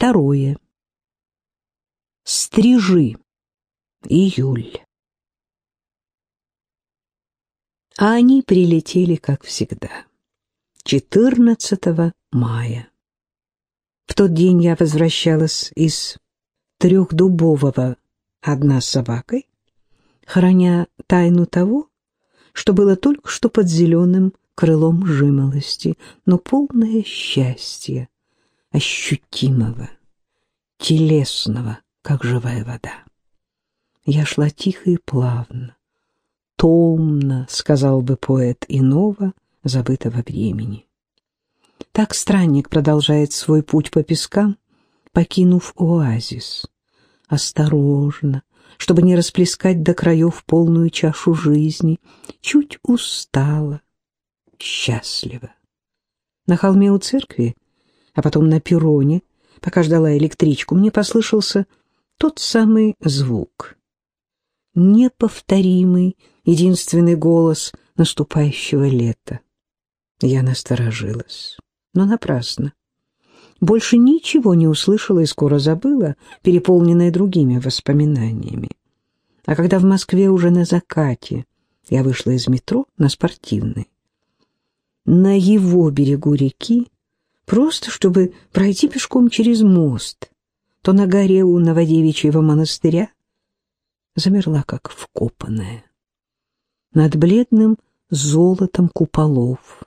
Второе. Стрижи. Июль. А они прилетели, как всегда, 14 мая. В тот день я возвращалась из трехдубового одна с собакой, храня тайну того, что было только что под зеленым крылом жимолости, но полное счастья, ощутимого, телесного, как живая вода. Я шла тихо и плавно, томно, сказал бы поэт иного, забытого времени. Так странник продолжает свой путь по пескам, покинув оазис. Осторожно, чтобы не расплескать до краев полную чашу жизни, чуть устала, счастлива. На холме у церкви, а потом на перроне, пока ждала электричку, мне послышался тот самый звук. Неповторимый, единственный голос наступающего лета. Я насторожилась, но напрасно. Больше ничего не услышала и скоро забыла, переполненная другими воспоминаниями. А когда в Москве уже на закате я вышла из метро на спортивный, на его берегу реки, просто чтобы пройти пешком через мост, то на горе у Новодевичьего монастыря замерла, как вкопанная. Над бледным золотом куполов,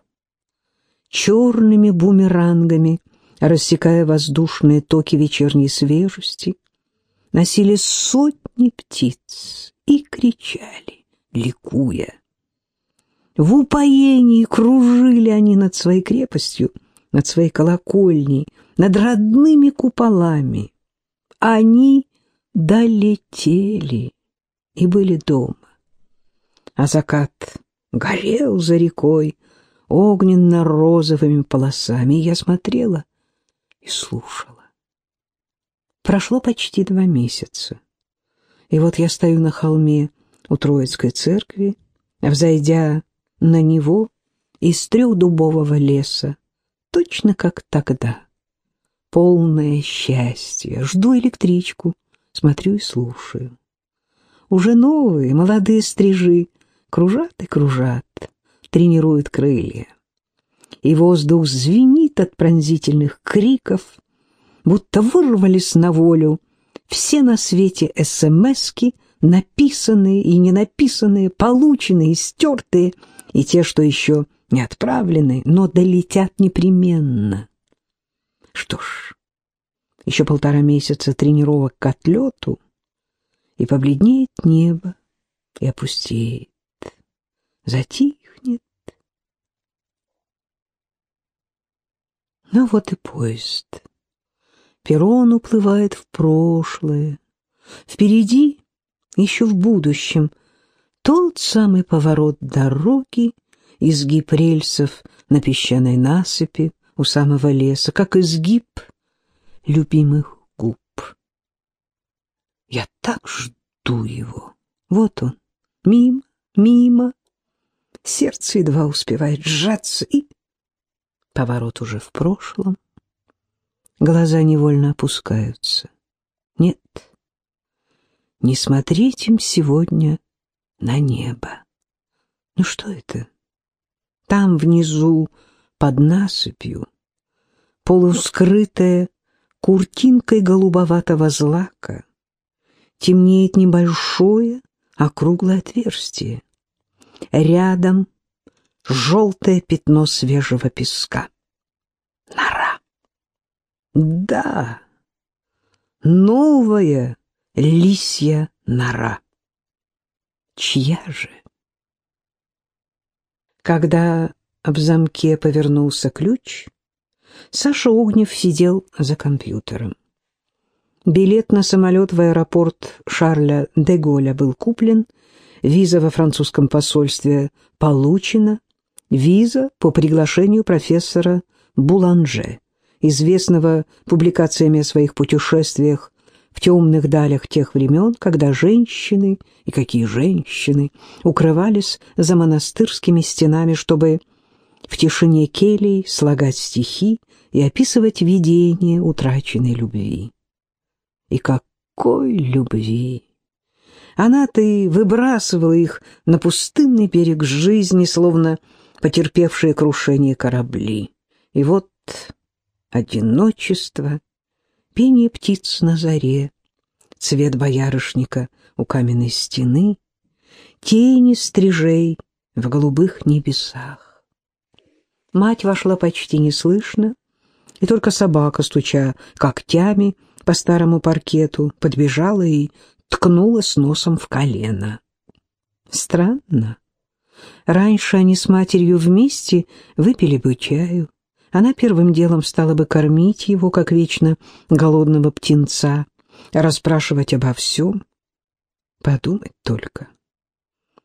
черными бумерангами, рассекая воздушные токи вечерней свежести, носили сотни птиц и кричали, ликуя. В упоении кружили они над своей крепостью, над своей колокольней, над родными куполами. Они долетели и были дома. А закат горел за рекой огненно-розовыми полосами, и я смотрела и слушала. Прошло почти два месяца, и вот я стою на холме у Троицкой церкви, взойдя на него из трехдубового леса, точно как тогда. Полное счастье, жду электричку, смотрю и слушаю. Уже новые молодые стрижи кружат и кружат, тренируют крылья. И воздух звенит от пронзительных криков, будто вырвались на волю все на свете СМСки, написанные и не написанные, полученные и стертые, и те, что еще не отправлены, но долетят непременно. Что ж, еще полтора месяца тренировок к отлету, и побледнеет небо, и опустеет, затихнет. Ну вот и поезд. Перрон уплывает в прошлое. Впереди, еще в будущем, тот самый поворот дороги, изгиб рельсов на песчаной насыпи у самого леса, как изгиб любимых губ. Я так жду его. Вот он, мимо, мимо. Сердце едва успевает сжаться, и поворот уже в прошлом. Глаза невольно опускаются. Нет, не смотреть им сегодня на небо. Ну что это? Там внизу, под насыпью, полускрытая куртинкой голубоватого злака, темнеет небольшое округлое отверстие. Рядом желтое пятно свежего песка. Нора. Да, новая лисья нора. Чья же? Когда в замке повернулся ключ, Саша Огнев сидел за компьютером. Билет на самолет в аэропорт Шарля де Голля был куплен, виза во французском посольстве получена, виза по приглашению профессора Буланже, известного публикациями о своих путешествиях в темных далях тех времен, когда женщины, и какие женщины, укрывались за монастырскими стенами, чтобы в тишине келий слагать стихи и описывать видение утраченной любви. И какой любви! Она-то и выбрасывала их на пустынный берег жизни, словно потерпевшие крушение корабли. И вот одиночество, пение птиц на заре, цвет боярышника у каменной стены, тени стрижей в голубых небесах. Мать вошла почти неслышно, и только собака, стуча когтями по старому паркету, подбежала и ткнулась носом в колено. Странно. Раньше они с матерью вместе выпили бы чаю. Она первым делом стала бы кормить его, как вечно голодного птенца, расспрашивать обо всем. Подумать только.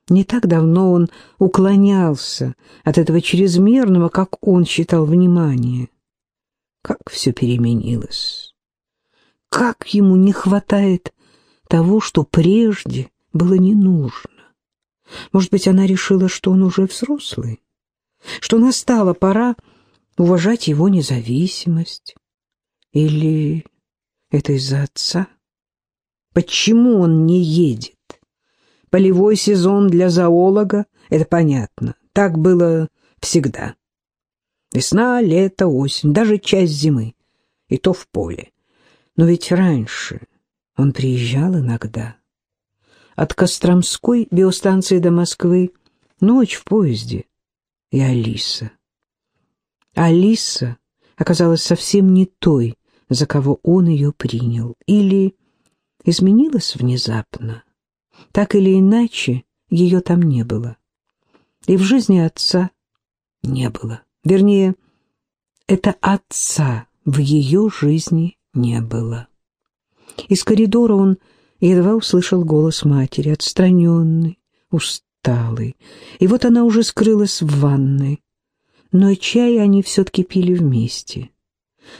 Не так давно он уклонялся от этого чрезмерного, как он считал, внимания. Как все переменилось. Как ему не хватает того, что прежде было не нужно. Может быть, она решила, что он уже взрослый, что настала пора уважать его независимость. Или это из-за отца? Почему он не едет? Полевой сезон для зоолога — это понятно. Так было всегда. Весна, лето, осень, даже часть зимы. И то в поле. Но ведь раньше он приезжал иногда. От Костромской биостанции до Москвы ночь в поезде. И Алиса. Алиса оказалась совсем не той, за кого он ее принял. Или изменилась внезапно. Так или иначе, ее там не было. И в жизни отца не было. Вернее, это отца в ее жизни не было. Из коридора он едва услышал голос матери, отстраненный, усталый. И вот она уже скрылась в ванной. Но чай они все-таки пили вместе.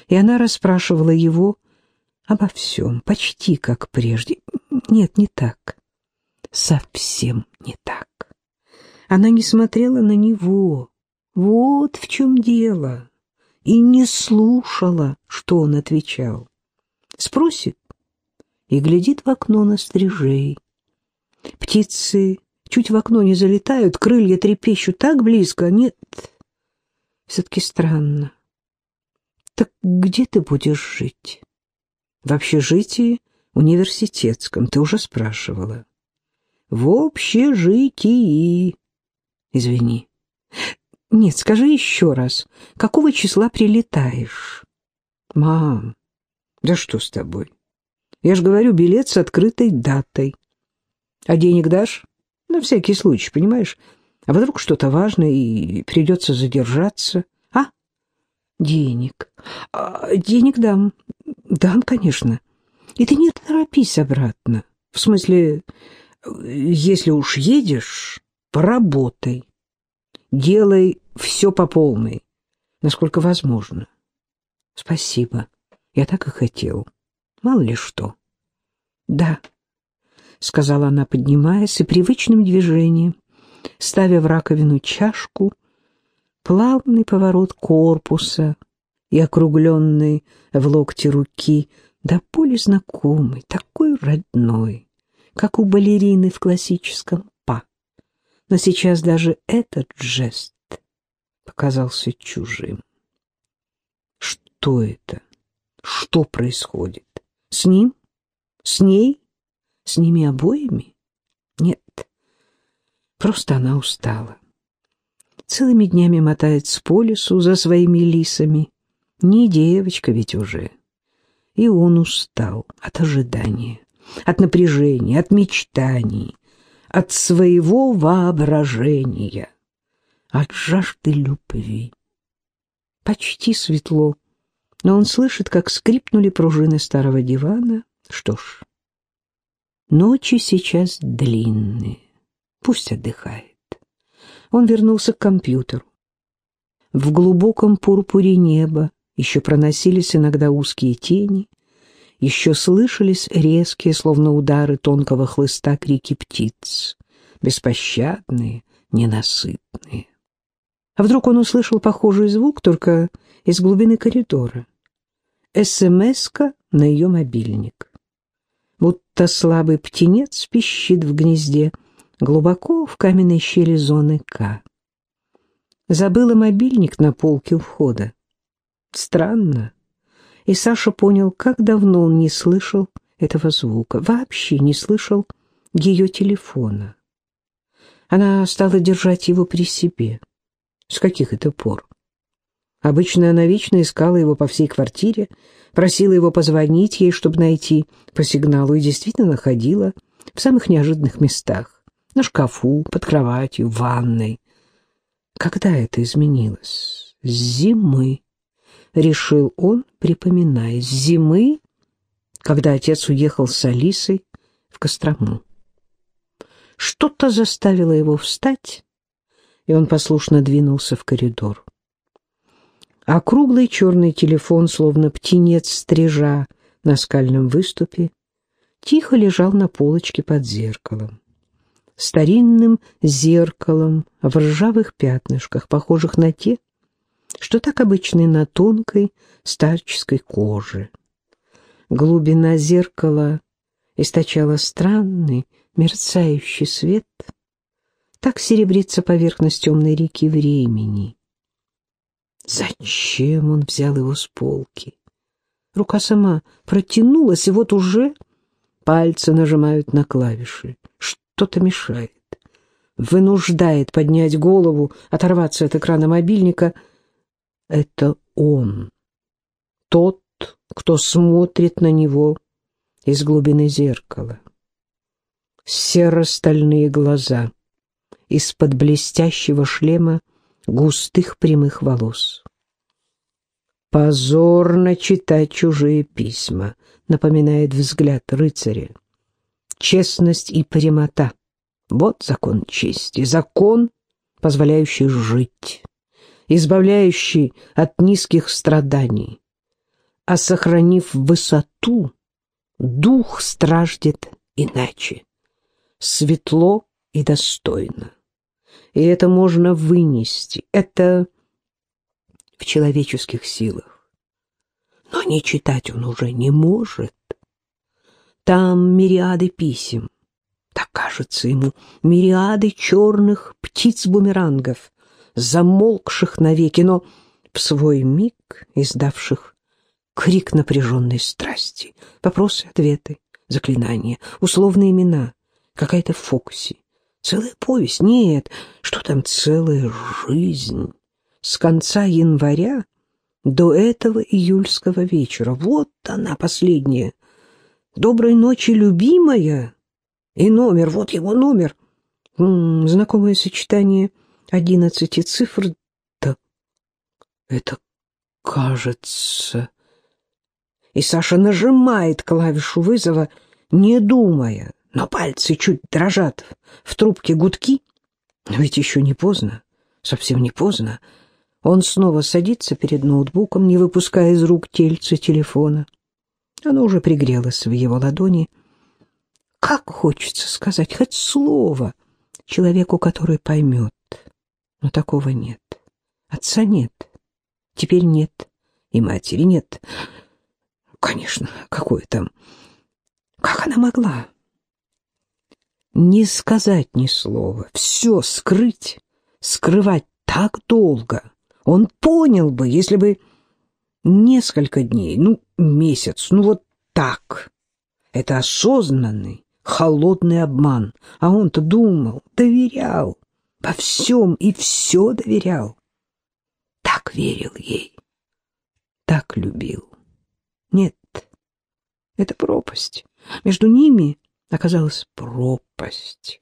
И она расспрашивала его обо всем, почти как прежде. Нет, не так. Совсем не так. Она не смотрела на него. Вот в чем дело. И не слушала, что он отвечал. Спросит, и глядит в окно на стрижей. Птицы чуть в окно не залетают, крылья трепещут так близко. Нет, все-таки странно. Так где ты будешь жить? В общежитии университетском, ты уже спрашивала. В общежитии. Извини. Нет, скажи еще раз, какого числа прилетаешь? Мам, да что с тобой? Я же говорю, билет с открытой датой. А денег дашь? На всякий случай, понимаешь? А вдруг что-то важное и придется задержаться? А? Денег. А, денег дам. Дам, конечно. И ты не торопись обратно. В смысле, если уж едешь, поработай. Делай все по полной, насколько возможно. Спасибо. Я так и хотел. Мало ли что. Да, сказала она, поднимаясь и привычным движением, ставя в раковину чашку, плавный поворот корпуса и округленный в локте руки, да более знакомый, такой родной, как у балерины в классическом па. Но сейчас даже этот жест показался чужим. Что это? Что происходит? С ним? С ней? С ними обоими? Нет. Просто она устала. Целыми днями мотается по лесу за своими лисами. Не девочка ведь уже. И он устал от ожидания, от напряжения, от мечтаний, от своего воображения, от жажды любви. Почти светло но он слышит, как скрипнули пружины старого дивана. Что ж, ночи сейчас длинные, пусть отдыхает. Он вернулся к компьютеру. В глубоком пурпуре неба еще проносились иногда узкие тени, еще слышались резкие, словно удары тонкого хлыста, крики птиц, беспощадные, ненасытные. А вдруг он услышал похожий звук, только из глубины коридора? СМС-ка на ее мобильник. Будто слабый птенец пищит в гнезде, глубоко в каменной щели зоны К. Забыла мобильник на полке у входа. Странно. И Саша понял, как давно он не слышал этого звука, вообще не слышал ее телефона. Она стала держать его при себе. С каких это пор? Обычно она вечно искала его по всей квартире, просила его позвонить ей, чтобы найти по сигналу, и действительно находила в самых неожиданных местах. На шкафу, под кроватью, в ванной. Когда это изменилось? С зимы, решил он, припоминая. С зимы, когда отец уехал с Алисой в Кострому. Что-то заставило его встать, и он послушно двинулся в коридор. А круглый черный телефон, словно птенец стрижа на скальном выступе, тихо лежал на полочке под зеркалом. Старинным зеркалом в ржавых пятнышках, похожих на те, что так обычны на тонкой старческой коже. Глубина зеркала источала странный, мерцающий свет, так серебрится поверхность темной реки времени. Зачем он взял его с полки? Рука сама протянулась, и вот уже пальцы нажимают на клавиши. Что-то мешает, вынуждает поднять голову, оторваться от экрана мобильника. Это он, тот, кто смотрит на него из глубины зеркала серо-стальные глаза из-под блестящего шлема густых прямых волос. «Позорно читать чужие письма», — напоминает взгляд рыцаря. «Честность и прямота — вот закон чести, закон, позволяющий жить, избавляющий от низких страданий. А сохранив высоту, дух страждет иначе светло и достойно. И это можно вынести, это в человеческих силах. Но не читать он уже не может. Там мириады писем, так кажется ему, мириады черных птиц-бумерангов, замолкших навеки, но в свой миг издавших крик напряженной страсти, вопросы-ответы, заклинания, условные имена — какая-то Фокси. Целая повесть? Нет, что там целая жизнь? С конца января до этого июльского вечера. Вот она, последняя. Доброй ночи, любимая. И номер, вот его номер. М -м, знакомое сочетание одиннадцати цифр. Да, это кажется... И Саша нажимает клавишу вызова, не думая но пальцы чуть дрожат, в трубке гудки. Но ведь еще не поздно, совсем не поздно. Он снова садится перед ноутбуком, не выпуская из рук тельца телефона. Оно уже пригрелось в его ладони. Как хочется сказать хоть слово человеку, который поймет. Но такого нет. Отца нет. Теперь нет. И матери нет. Конечно, какое там... Как она могла? не сказать ни слова, все скрыть, скрывать так долго. Он понял бы, если бы несколько дней, ну, месяц, ну вот так. Это осознанный, холодный обман. А он-то думал, доверял, во всем и все доверял. Так верил ей, так любил. Нет, это пропасть. Между ними оказалась пропасть.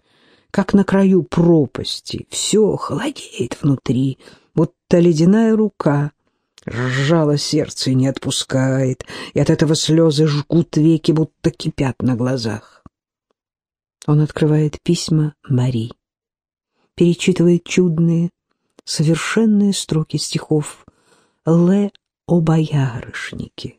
Как на краю пропасти, все холодеет внутри, будто ледяная рука сжала сердце и не отпускает, и от этого слезы жгут веки, будто кипят на глазах. Он открывает письма Мари, перечитывает чудные, совершенные строки стихов Ле о боярышнике.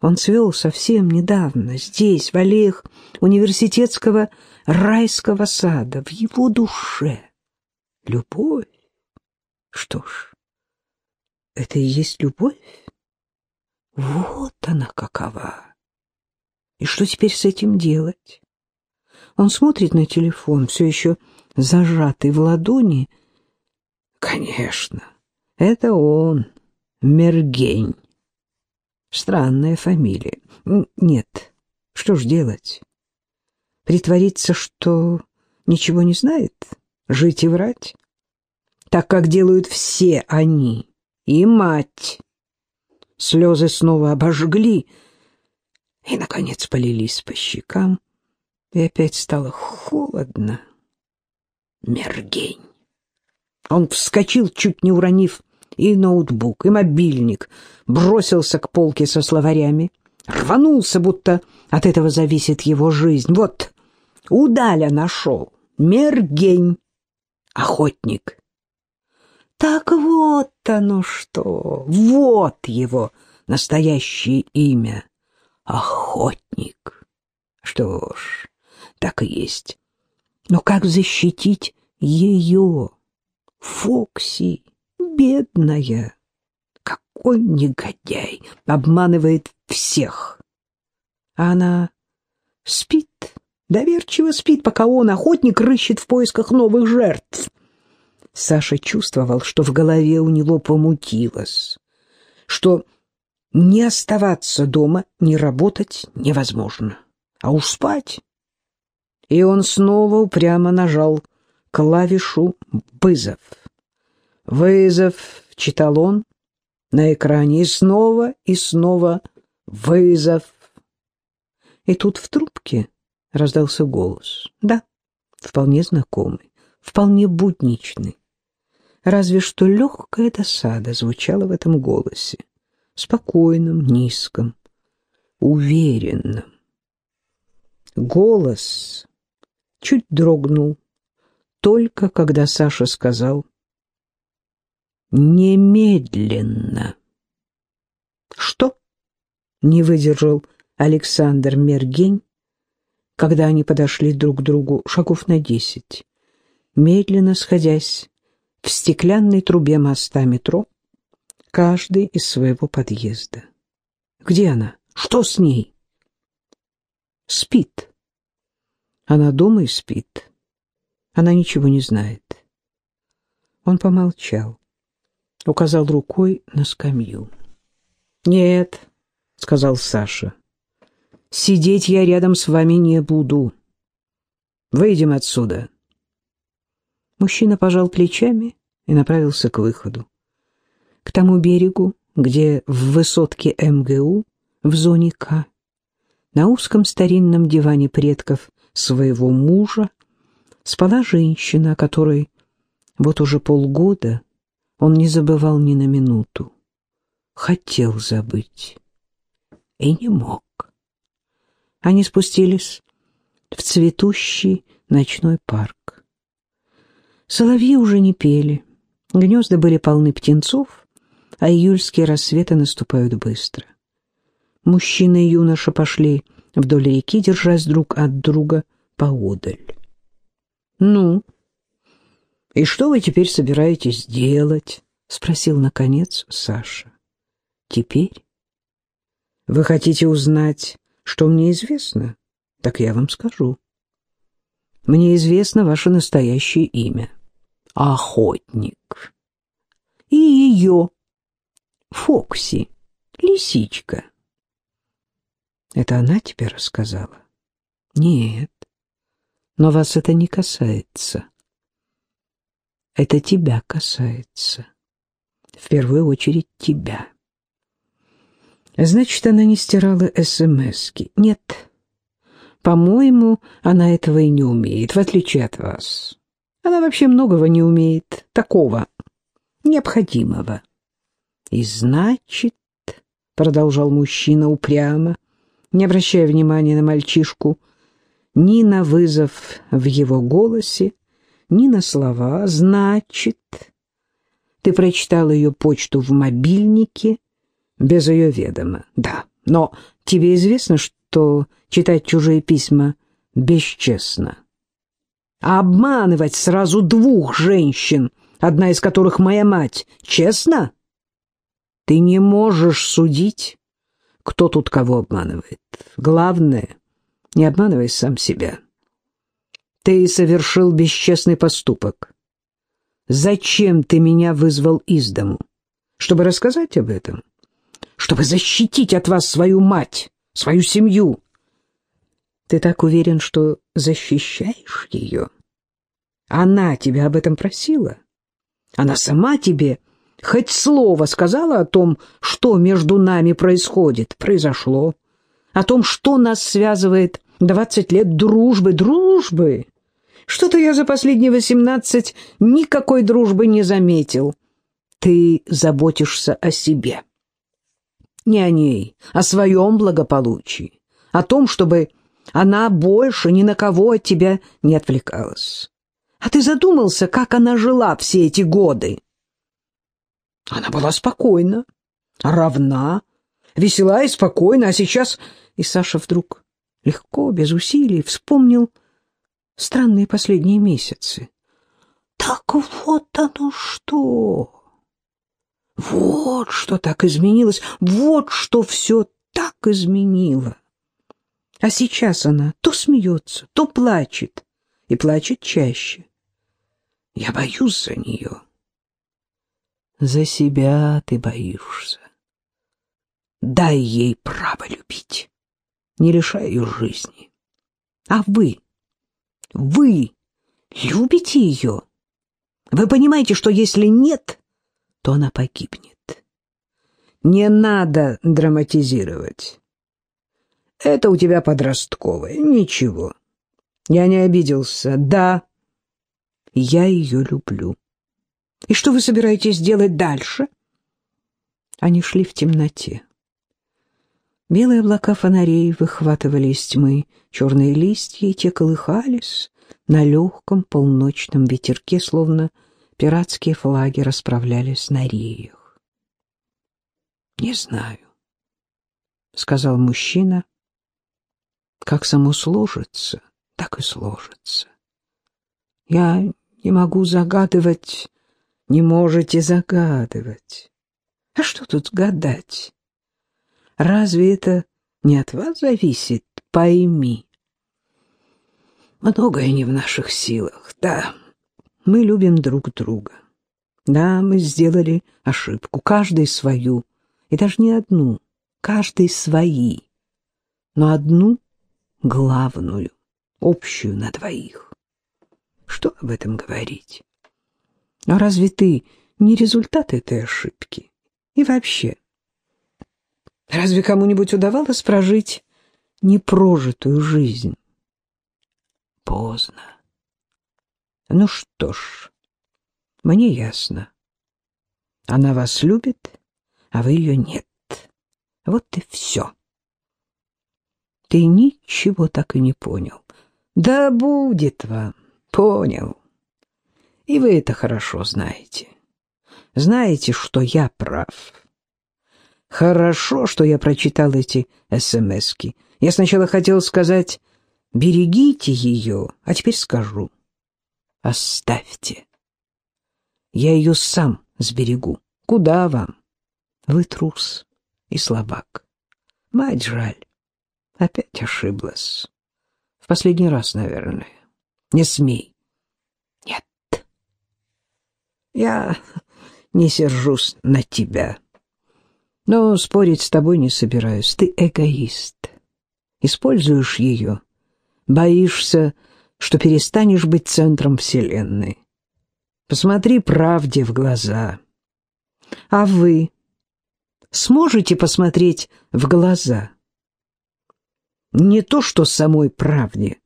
Он цвел совсем недавно, здесь, в аллеях университетского райского сада, в его душе. Любовь. Что ж, это и есть любовь? Вот она какова. И что теперь с этим делать? Он смотрит на телефон, все еще зажатый в ладони. Конечно, это он, Мергень. Странная фамилия. Нет, что ж делать? Притвориться, что ничего не знает? Жить и врать? Так, как делают все они. И мать. Слезы снова обожгли и, наконец, полились по щекам, и опять стало холодно. Мергень. Он вскочил, чуть не уронив и ноутбук, и мобильник, бросился к полке со словарями, рванулся, будто от этого зависит его жизнь. Вот, удаля нашел. Мергень. Охотник. Так вот оно что, вот его настоящее имя. Охотник. Что ж, так и есть. Но как защитить ее? Фокси, бедная. Какой негодяй, обманывает всех. А она спит, доверчиво спит, пока он, охотник, рыщет в поисках новых жертв. Саша чувствовал, что в голове у него помутилось, что не оставаться дома, не работать невозможно, а уж спать. И он снова упрямо нажал клавишу «Вызов». «Вызов», — читал он на экране, и снова, и снова «Вызов». И тут в трубке раздался голос. Да, вполне знакомый, вполне будничный разве что легкая досада звучала в этом голосе, спокойном, низком, уверенном. Голос чуть дрогнул, только когда Саша сказал «немедленно». «Что?» — не выдержал Александр Мергень, когда они подошли друг к другу шагов на десять, медленно сходясь в стеклянной трубе моста метро, каждый из своего подъезда. Где она? Что с ней? Спит. Она дома и спит. Она ничего не знает. Он помолчал, указал рукой на скамью. «Нет», — сказал Саша, — «сидеть я рядом с вами не буду. Выйдем отсюда». Мужчина пожал плечами и направился к выходу. К тому берегу, где в высотке МГУ, в зоне К, на узком старинном диване предков своего мужа спала женщина, которой вот уже полгода он не забывал ни на минуту. Хотел забыть и не мог. Они спустились в цветущий ночной парк. Соловьи уже не пели, гнезда были полны птенцов, а июльские рассветы наступают быстро. Мужчина и юноша пошли вдоль реки, держась друг от друга поодаль. «Ну, и что вы теперь собираетесь делать?» — спросил, наконец, Саша. «Теперь? Вы хотите узнать, что мне известно? Так я вам скажу. Мне известно ваше настоящее имя» охотник. И ее, Фокси, лисичка. Это она тебе рассказала? Нет, но вас это не касается. Это тебя касается. В первую очередь тебя. Значит, она не стирала СМСки. Нет, по-моему, она этого и не умеет, в отличие от вас. Она вообще многого не умеет, такого, необходимого. И значит, — продолжал мужчина упрямо, не обращая внимания на мальчишку, ни на вызов в его голосе, ни на слова, значит, ты прочитал ее почту в мобильнике без ее ведома. Да, но тебе известно, что читать чужие письма бесчестно. А обманывать сразу двух женщин одна из которых моя мать. Честно? Ты не можешь судить, кто тут кого обманывает. Главное, не обманывай сам себя. Ты совершил бесчестный поступок. Зачем ты меня вызвал из дому? Чтобы рассказать об этом? Чтобы защитить от вас свою мать, свою семью? Ты так уверен, что защищаешь ее? Она тебя об этом просила? Она сама тебе хоть слово сказала о том, что между нами происходит, произошло, о том, что нас связывает двадцать лет дружбы, дружбы. Что-то я за последние восемнадцать никакой дружбы не заметил. Ты заботишься о себе. Не о ней, о своем благополучии, о том, чтобы она больше ни на кого от тебя не отвлекалась. А ты задумался, как она жила все эти годы? Она была спокойна, равна, весела и спокойна, а сейчас... И Саша вдруг легко, без усилий, вспомнил странные последние месяцы. Так вот оно что! Вот что так изменилось, вот что все так изменило. А сейчас она то смеется, то плачет, и плачет чаще. Я боюсь за нее. За себя ты боишься. Дай ей право любить, не лишай ее жизни. А вы, вы любите ее? Вы понимаете, что если нет, то она погибнет. Не надо драматизировать. Это у тебя подростковое. Ничего. Я не обиделся. Да, я ее люблю. И что вы собираетесь делать дальше? Они шли в темноте. Белые облака фонарей выхватывали из тьмы черные листья, и те колыхались на легком полночном ветерке, словно пиратские флаги расправлялись на реях. «Не знаю», — сказал мужчина, как само сложится, так и сложится. Я не могу загадывать, не можете загадывать. А что тут гадать? Разве это не от вас зависит? Пойми. Многое не в наших силах, да. Мы любим друг друга. Да, мы сделали ошибку, каждый свою, и даже не одну, каждый свои, но одну главную, общую на двоих. Что об этом говорить? А разве ты не результат этой ошибки? И вообще, разве кому-нибудь удавалось прожить непрожитую жизнь? Поздно. Ну что ж, мне ясно. Она вас любит, а вы ее нет. Вот и все. Ты ничего так и не понял. Да будет вам. Понял. И вы это хорошо знаете. Знаете, что я прав. Хорошо, что я прочитал эти СМСки. Я сначала хотел сказать «берегите ее», а теперь скажу «оставьте». Я ее сам сберегу. Куда вам? Вы трус и слабак. Мать жаль. Опять ошиблась. В последний раз, наверное. Не смей. Нет. Я не сержусь на тебя. Но спорить с тобой не собираюсь. Ты эгоист. Используешь ее. Боишься, что перестанешь быть центром Вселенной. Посмотри правде в глаза. А вы сможете посмотреть в глаза? Не то, что самой правде,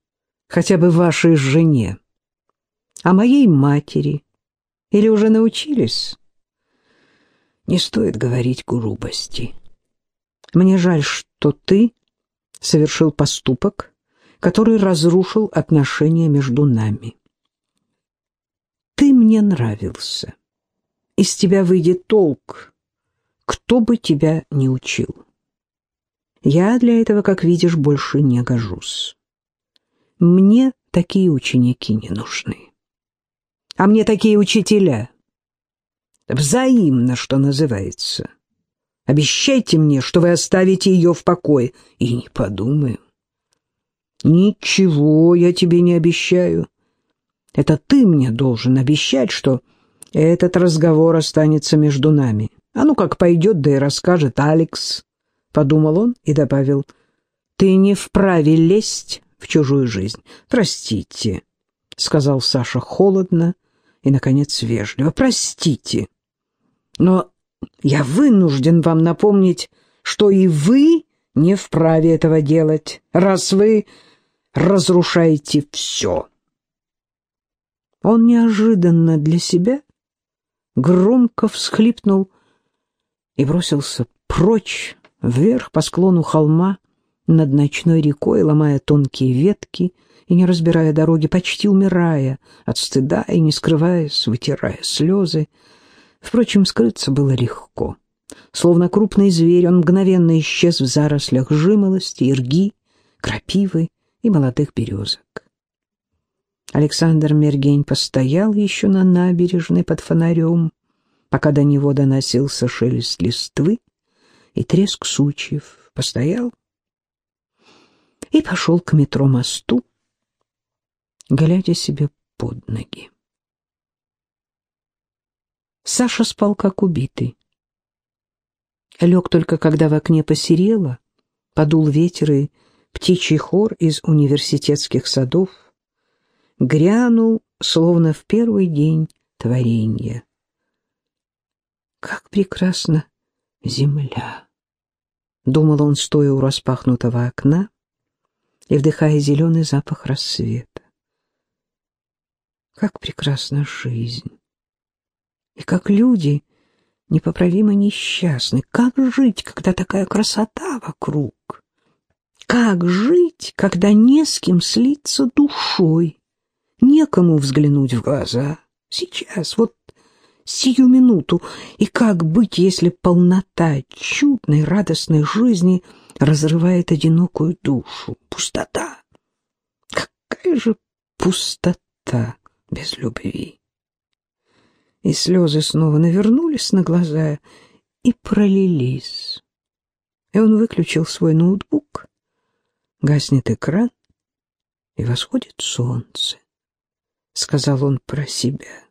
хотя бы вашей жене, а моей матери. Или уже научились? Не стоит говорить грубости. Мне жаль, что ты совершил поступок, который разрушил отношения между нами. Ты мне нравился. Из тебя выйдет толк, кто бы тебя не учил. Я для этого, как видишь, больше не гожусь. Мне такие ученики не нужны. А мне такие учителя Взаимно, что называется. Обещайте мне, что вы оставите ее в покое. И не подумаю. Ничего я тебе не обещаю. Это ты мне должен обещать, что этот разговор останется между нами. А ну как пойдет, да и расскажет Алекс, — подумал он и добавил, — ты не вправе лезть в чужую жизнь. Простите, — сказал Саша холодно и, наконец, вежливо. Простите, но я вынужден вам напомнить, что и вы не вправе этого делать, раз вы разрушаете все. Он неожиданно для себя громко всхлипнул и бросился прочь, вверх по склону холма, над ночной рекой, ломая тонкие ветки и не разбирая дороги, почти умирая от стыда и не скрываясь, вытирая слезы. Впрочем, скрыться было легко. Словно крупный зверь, он мгновенно исчез в зарослях жимолости, ирги, крапивы и молодых березок. Александр Мергень постоял еще на набережной под фонарем, пока до него доносился шелест листвы и треск сучьев. Постоял и пошел к метро-мосту, глядя себе под ноги. Саша спал как убитый. Лег только когда в окне посерело, подул ветер и птичий хор из университетских садов грянул, словно в первый день творения. Как прекрасна земля! Думал он, стоя у распахнутого окна и вдыхая зеленый запах рассвета. Как прекрасна жизнь! И как люди непоправимо несчастны! Как жить, когда такая красота вокруг? Как жить, когда не с кем слиться душой, некому взглянуть в глаза? Сейчас, вот сию минуту. И как быть, если полнота чудной, радостной жизни разрывает одинокую душу? Пустота. Какая же пустота без любви? И слезы снова навернулись на глаза и пролились. И он выключил свой ноутбук Гаснет экран, и восходит солнце, — сказал он про себя.